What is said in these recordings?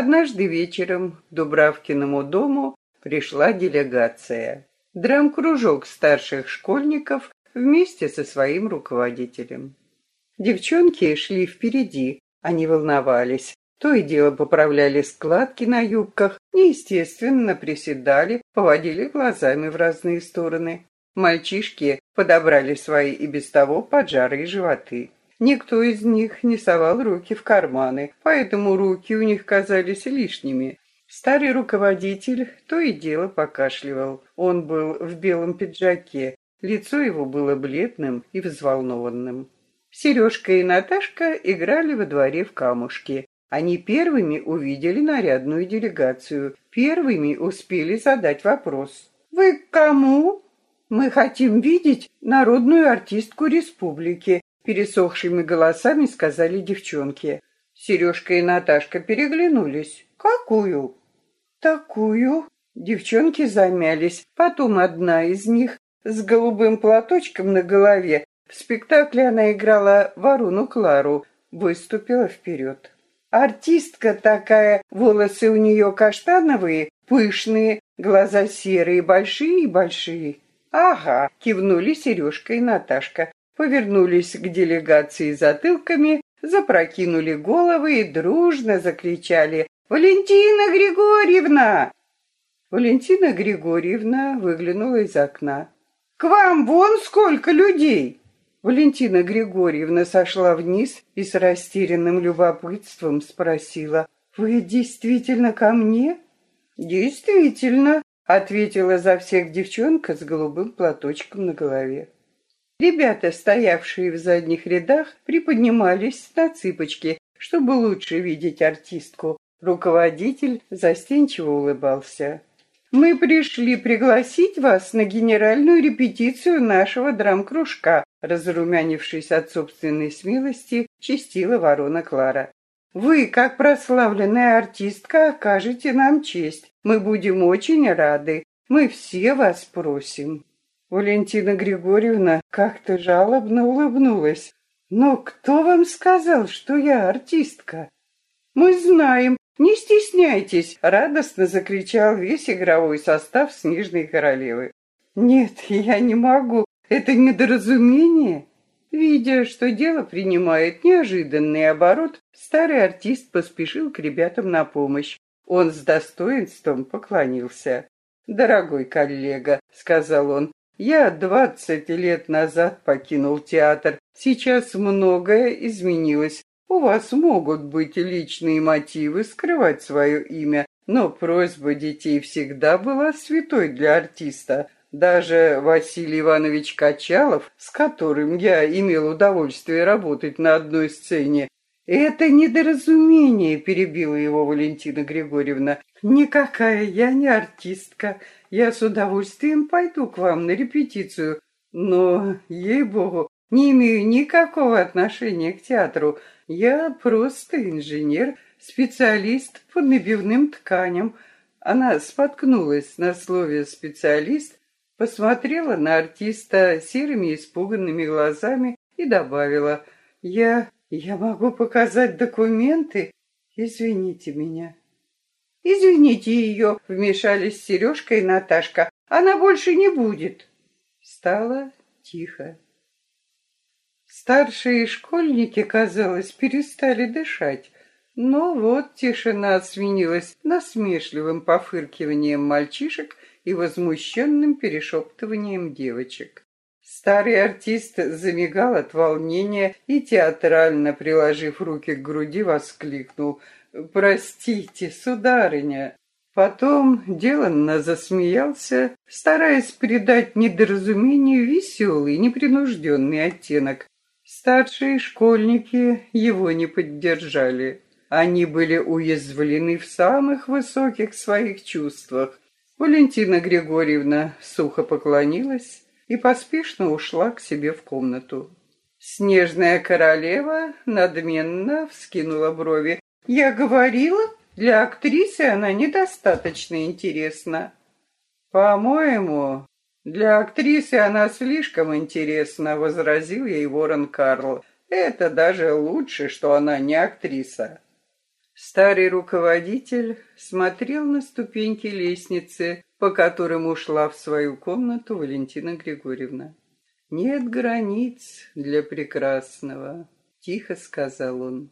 Однажды вечером к Дубравкиному дому пришла делегация. Драм-кружок старших школьников вместе со своим руководителем. Девчонки шли впереди, они волновались. То и дело поправляли складки на юбках, неестественно приседали, поводили глазами в разные стороны. Мальчишки подобрали свои и без того поджарые животы. Никто из них не совал руки в карманы, поэтому руки у них казались лишними. Старый руководитель то и дело покашливал. Он был в белом пиджаке, лицо его было бледным и взволнованным. Сережка и Наташка играли во дворе в камушки. Они первыми увидели нарядную делегацию, первыми успели задать вопрос. «Вы к кому?» «Мы хотим видеть народную артистку республики», пересохшими голосами сказали девчонки. Сережка и Наташка переглянулись. «Какую?» «Такую». Девчонки замялись. Потом одна из них с голубым платочком на голове в спектакле она играла Варуну Клару, выступила вперед. Артистка такая, волосы у нее каштановые, пышные, глаза серые, большие-большие. Ага, кивнули Сережка и Наташка, повернулись к делегации затылками, запрокинули головы и дружно закричали «Валентина Григорьевна!». Валентина Григорьевна выглянула из окна. «К вам вон сколько людей!» Валентина Григорьевна сошла вниз и с растерянным любопытством спросила, «Вы действительно ко мне?» «Действительно», — ответила за всех девчонка с голубым платочком на голове. Ребята, стоявшие в задних рядах, приподнимались на цыпочки, чтобы лучше видеть артистку. Руководитель застенчиво улыбался. «Мы пришли пригласить вас на генеральную репетицию нашего драм-кружка», разрумянившись от собственной смелости, чистила ворона Клара. «Вы, как прославленная артистка, окажете нам честь. Мы будем очень рады. Мы все вас просим». Валентина Григорьевна как-то жалобно улыбнулась. «Но кто вам сказал, что я артистка?» «Мы знаем, «Не стесняйтесь!» — радостно закричал весь игровой состав «Снежной королевы». «Нет, я не могу. Это недоразумение». Видя, что дело принимает неожиданный оборот, старый артист поспешил к ребятам на помощь. Он с достоинством поклонился. «Дорогой коллега», — сказал он, — «я двадцать лет назад покинул театр. Сейчас многое изменилось. У вас могут быть личные мотивы скрывать свое имя, но просьба детей всегда была святой для артиста. Даже Василий Иванович Качалов, с которым я имел удовольствие работать на одной сцене, «Это недоразумение», — перебила его Валентина Григорьевна. «Никакая я не артистка. Я с удовольствием пойду к вам на репетицию. Но, ей-богу, не имею никакого отношения к театру. Я просто инженер, специалист по набивным тканям. Она споткнулась на слове «специалист», посмотрела на артиста серыми испуганными глазами и добавила «Я... я могу показать документы? Извините меня». «Извините ее», — вмешались Сережка и Наташка. «Она больше не будет». Стало тихо. Старшие школьники, казалось, перестали дышать. Но вот тишина сменилась насмешливым пофыркиванием мальчишек и возмущенным перешептыванием девочек. Старый артист замигал от волнения и, театрально приложив руки к груди, воскликнул «Простите, сударыня!» Потом деланно засмеялся, стараясь придать недоразумению веселый, непринужденный оттенок, Старшие школьники его не поддержали. Они были уязвлены в самых высоких своих чувствах. Валентина Григорьевна сухо поклонилась и поспешно ушла к себе в комнату. Снежная королева надменно вскинула брови. «Я говорила, для актрисы она недостаточно интересна». «По-моему, «Для актрисы она слишком интересна», — возразил ей Ворон Карл. «Это даже лучше, что она не актриса». Старый руководитель смотрел на ступеньки лестницы, по которым ушла в свою комнату Валентина Григорьевна. «Нет границ для прекрасного», — тихо сказал он.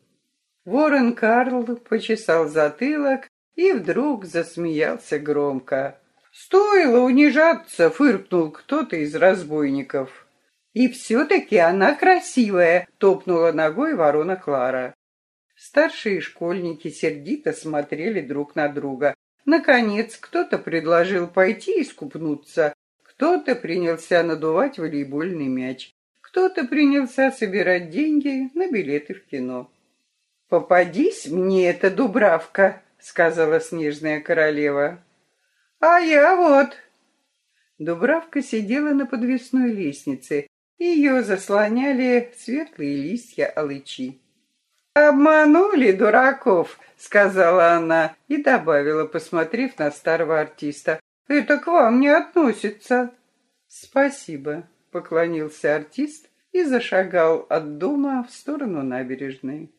Ворон Карл почесал затылок и вдруг засмеялся громко. «Стоило унижаться!» — фыркнул кто-то из разбойников. «И все-таки она красивая!» — топнула ногой ворона Клара. Старшие школьники сердито смотрели друг на друга. Наконец, кто-то предложил пойти искупнуться, кто-то принялся надувать волейбольный мяч, кто-то принялся собирать деньги на билеты в кино. «Попадись мне эта дубравка!» — сказала снежная королева. «А я вот!» Дубравка сидела на подвесной лестнице, ее заслоняли светлые листья алычи. «Обманули дураков!» — сказала она и добавила, посмотрев на старого артиста. «Это к вам не относится». «Спасибо», — поклонился артист и зашагал от дома в сторону набережной.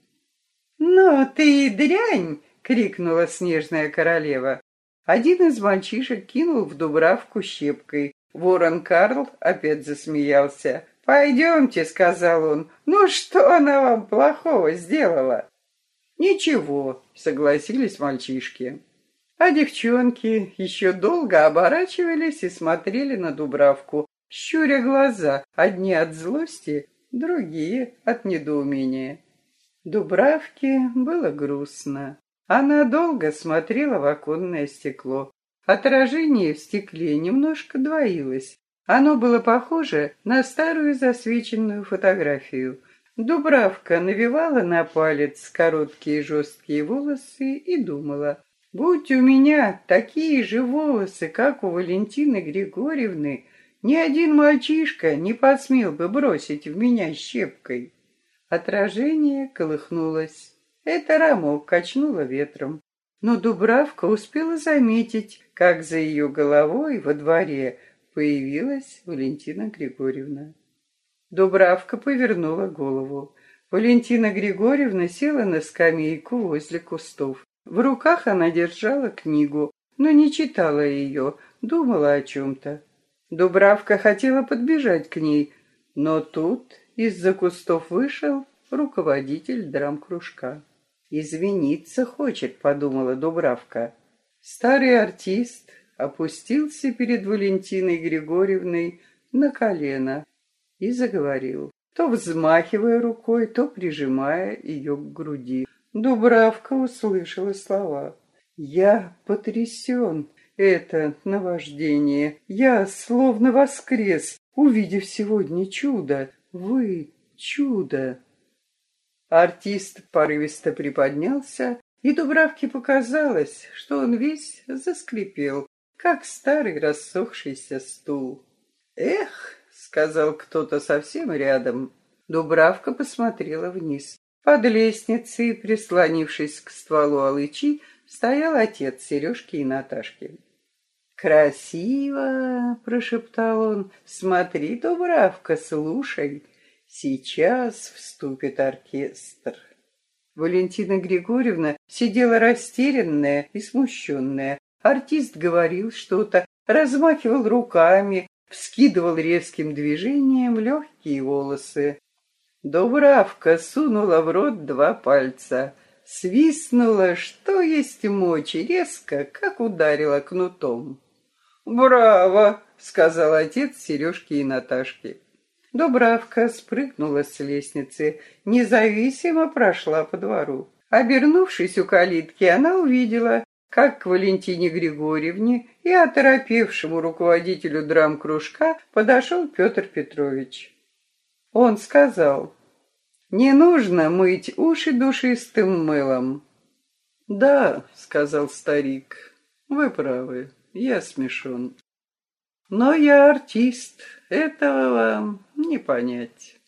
«Ну ты дрянь!» — крикнула снежная королева. Один из мальчишек кинул в Дубравку щепкой. Ворон Карл опять засмеялся. «Пойдемте», — сказал он. «Ну что она вам плохого сделала?» «Ничего», — согласились мальчишки. А девчонки еще долго оборачивались и смотрели на Дубравку, щуря глаза, одни от злости, другие от недоумения. Дубравке было грустно. Она долго смотрела в оконное стекло. Отражение в стекле немножко двоилось. Оно было похоже на старую засвеченную фотографию. Дубравка навивала на палец короткие жесткие волосы и думала, «Будь у меня такие же волосы, как у Валентины Григорьевны, ни один мальчишка не посмел бы бросить в меня щепкой». Отражение колыхнулось. Это рамок качнуло ветром. Но Дубравка успела заметить, как за ее головой во дворе появилась Валентина Григорьевна. Дубравка повернула голову. Валентина Григорьевна села на скамейку возле кустов. В руках она держала книгу, но не читала ее, думала о чем-то. Дубравка хотела подбежать к ней, но тут из-за кустов вышел руководитель драм-кружка. «Извиниться хочет», — подумала Дубравка. Старый артист опустился перед Валентиной Григорьевной на колено и заговорил, то взмахивая рукой, то прижимая ее к груди. Дубравка услышала слова. «Я потрясен. Это наваждение. Я словно воскрес, увидев сегодня чудо. Вы чудо. Артист порывисто приподнялся, и Дубравке показалось, что он весь заскрипел, как старый рассохшийся стул. «Эх!» — сказал кто-то совсем рядом. Дубравка посмотрела вниз. Под лестницей, прислонившись к стволу алычи, стоял отец Сережки и Наташки. «Красиво!» — прошептал он. «Смотри, Дубравка, слушай!» Сейчас вступит оркестр. Валентина Григорьевна сидела растерянная и смущенная. Артист говорил что-то, размахивал руками, вскидывал резким движением легкие волосы. Дубравка сунула в рот два пальца, свистнула, что есть мочи, резко, как ударила кнутом. «Браво!» — сказал отец Сережки и Наташки. Дубравка спрыгнула с лестницы, независимо прошла по двору. Обернувшись у калитки, она увидела, как к Валентине Григорьевне и оторопевшему руководителю драм-кружка подошел Петр Петрович. Он сказал, «Не нужно мыть уши душистым мылом». «Да», — сказал старик, — «вы правы, я смешон». Но я артист, этого вам не понять.